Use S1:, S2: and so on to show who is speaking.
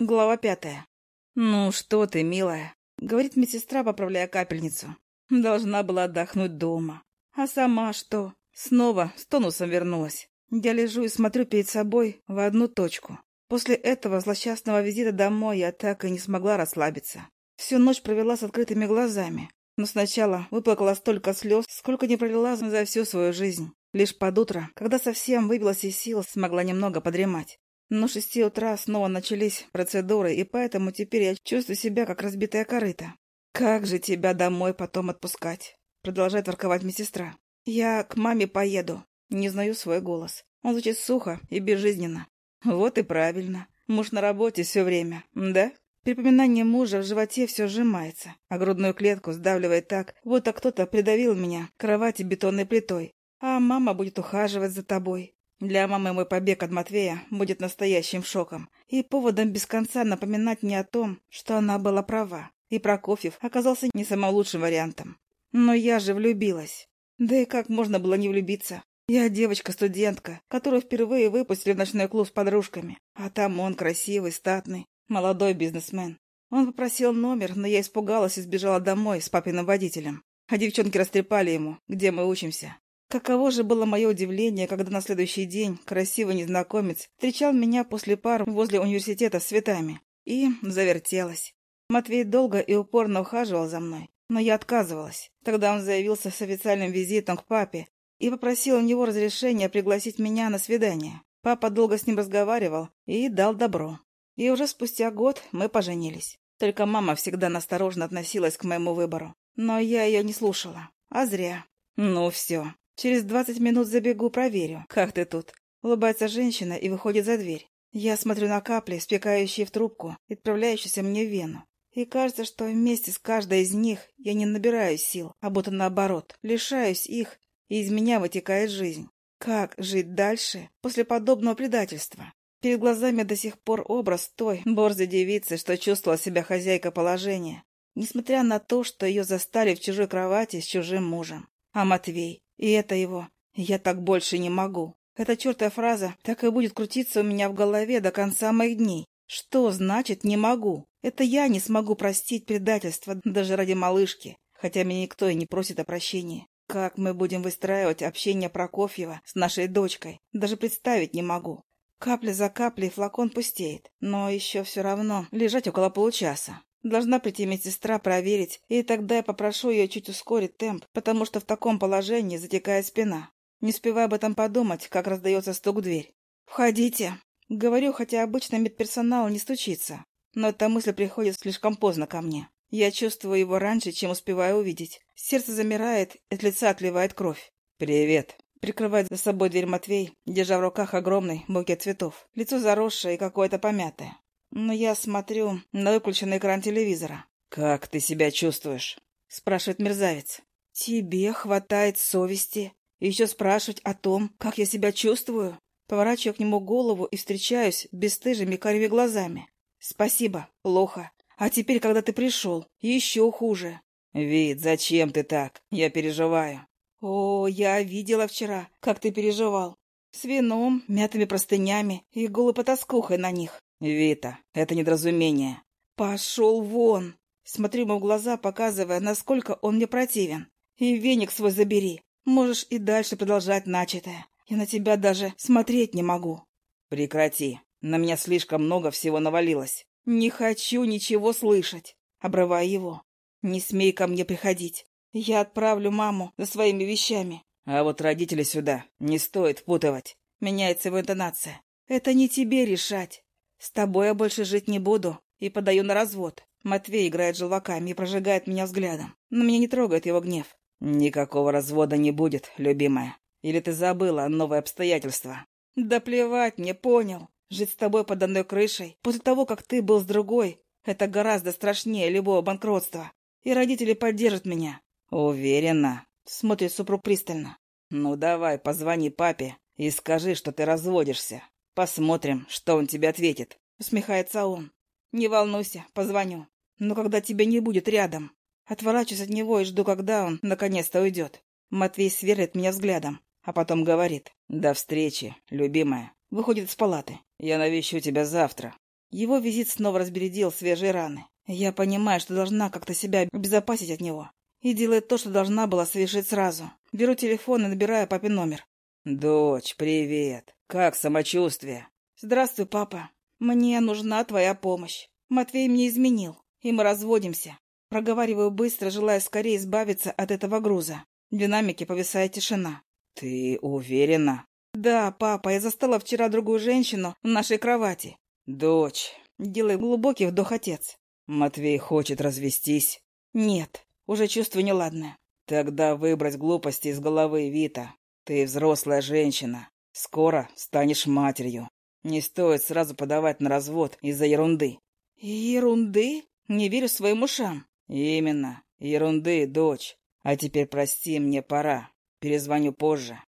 S1: Глава пятая. «Ну что ты, милая?» — говорит медсестра, поправляя капельницу. «Должна была отдохнуть дома. А сама что? Снова с тонусом вернулась. Я лежу и смотрю перед собой в одну точку. После этого злосчастного визита домой я так и не смогла расслабиться. Всю ночь провела с открытыми глазами. Но сначала выплакала столько слез, сколько не пролила за всю свою жизнь. Лишь под утро, когда совсем выбилась из сил, смогла немного подремать. Но с шести утра снова начались процедуры, и поэтому теперь я чувствую себя как разбитая корыта. «Как же тебя домой потом отпускать?» Продолжает ворковать медсестра. «Я к маме поеду». Не знаю свой голос. Он звучит сухо и безжизненно. «Вот и правильно. Муж на работе все время, да?» Припоминание мужа в животе все сжимается, а грудную клетку сдавливает так, будто кто-то придавил меня кровати бетонной плитой. А мама будет ухаживать за тобой, для мамы мой побег от Матвея будет настоящим шоком и поводом без конца напоминать мне о том, что она была права, и Прокофьев оказался не самым лучшим вариантом. Но я же влюбилась. Да и как можно было не влюбиться? Я девочка-студентка, которую впервые выпустили в ночной клуб с подружками. А там он красивый, статный, молодой бизнесмен. Он попросил номер, но я испугалась и сбежала домой с папиным водителем. А девчонки растрепали ему, где мы учимся. Каково же было мое удивление, когда на следующий день красивый незнакомец встречал меня после пар возле университета с цветами. И завертелась. Матвей долго и упорно ухаживал за мной, но я отказывалась. Тогда он заявился с официальным визитом к папе и попросил у него разрешения пригласить меня на свидание. Папа долго с ним разговаривал и дал добро. И уже спустя год мы поженились. Только мама всегда насторожно относилась к моему выбору. Но я ее не слушала. А зря. Ну все, Через двадцать минут забегу, проверю, как ты тут. Улыбается женщина и выходит за дверь. Я смотрю на капли, спекающие в трубку отправляющиеся мне в вену. И кажется, что вместе с каждой из них я не набираю сил, а будто наоборот, лишаюсь их, и из меня вытекает жизнь. Как жить дальше после подобного предательства? Перед глазами до сих пор образ той борзой девицы, что чувствовала себя хозяйка положения, несмотря на то, что ее застали в чужой кровати с чужим мужем. А Матвей? И это его «я так больше не могу». Эта чертова фраза так и будет крутиться у меня в голове до конца моих дней. Что значит «не могу»? Это я не смогу простить предательство даже ради малышки, хотя меня никто и не просит о прощении. Как мы будем выстраивать общение Прокофьева с нашей дочкой, даже представить не могу. Капля за каплей флакон пустеет, но еще все равно лежать около получаса. Должна прийти медсестра проверить, и тогда я попрошу ее чуть ускорить темп, потому что в таком положении затекает спина. Не успеваю об этом подумать, как раздается стук в дверь. «Входите!» Говорю, хотя обычно медперсонал не стучится. Но эта мысль приходит слишком поздно ко мне. Я чувствую его раньше, чем успеваю увидеть. Сердце замирает, от лица отливает кровь. «Привет!» Прикрывает за собой дверь Матвей, держа в руках огромный букет цветов. Лицо заросшее и какое-то помятое. Но я смотрю на выключенный экран телевизора. «Как ты себя чувствуешь?» — спрашивает мерзавец. «Тебе хватает совести еще спрашивать о том, как я себя чувствую?» Поворачиваю к нему голову и встречаюсь бесстыжими карими глазами. «Спасибо, плохо. А теперь, когда ты пришел, еще хуже». «Вид, зачем ты так? Я переживаю». «О, я видела вчера, как ты переживал. С вином, мятыми простынями и голой потаскухой на них. «Вита, это недоразумение». «Пошел вон!» Смотрю ему в глаза, показывая, насколько он мне противен. «И веник свой забери. Можешь и дальше продолжать начатое. Я на тебя даже смотреть не могу». «Прекрати. На меня слишком много всего навалилось». «Не хочу ничего слышать», — обрывая его. «Не смей ко мне приходить. Я отправлю маму за своими вещами». «А вот родители сюда не стоит впутывать». Меняется его интонация. «Это не тебе решать. «С тобой я больше жить не буду и подаю на развод». Матвей играет желваками и прожигает меня взглядом, но меня не трогает его гнев. «Никакого развода не будет, любимая. Или ты забыла новые обстоятельства?» «Да плевать мне, понял. Жить с тобой под одной крышей, после того, как ты был с другой, это гораздо страшнее любого банкротства. И родители поддержат меня». «Уверена?» — смотрит супруг пристально. «Ну давай, позвони папе и скажи, что ты разводишься. Посмотрим, что он тебе ответит. Усмехается он. Не волнуйся, позвоню. Но когда тебя не будет рядом. Отворачиваюсь от него и жду, когда он наконец-то уйдет. Матвей сверлит меня взглядом, а потом говорит. «До встречи, любимая». Выходит из палаты. «Я навещу тебя завтра». Его визит снова разбередил свежие раны. Я понимаю, что должна как-то себя обезопасить от него. И делаю то, что должна была совершить сразу. Беру телефон и набираю папе номер.
S2: «Дочь, привет. Как самочувствие?»
S1: «Здравствуй, папа. Мне нужна твоя помощь. Матвей мне изменил, и мы разводимся. Проговариваю быстро, желая скорее избавиться от этого груза. В динамике повисает тишина.
S2: «Ты уверена?»
S1: «Да, папа, я застала вчера другую женщину в нашей кровати».
S2: «Дочь».
S1: Делай глубокий вдох отец.
S2: «Матвей хочет развестись?»
S1: «Нет, уже чувство неладное».
S2: «Тогда выбрать глупости из головы, Вита. Ты взрослая женщина. Скоро станешь матерью. Не стоит сразу подавать на развод из-за ерунды».
S1: «Ерунды? Не верю своим ушам».
S2: «Именно. Ерунды, дочь. А теперь прости, мне пора. Перезвоню позже».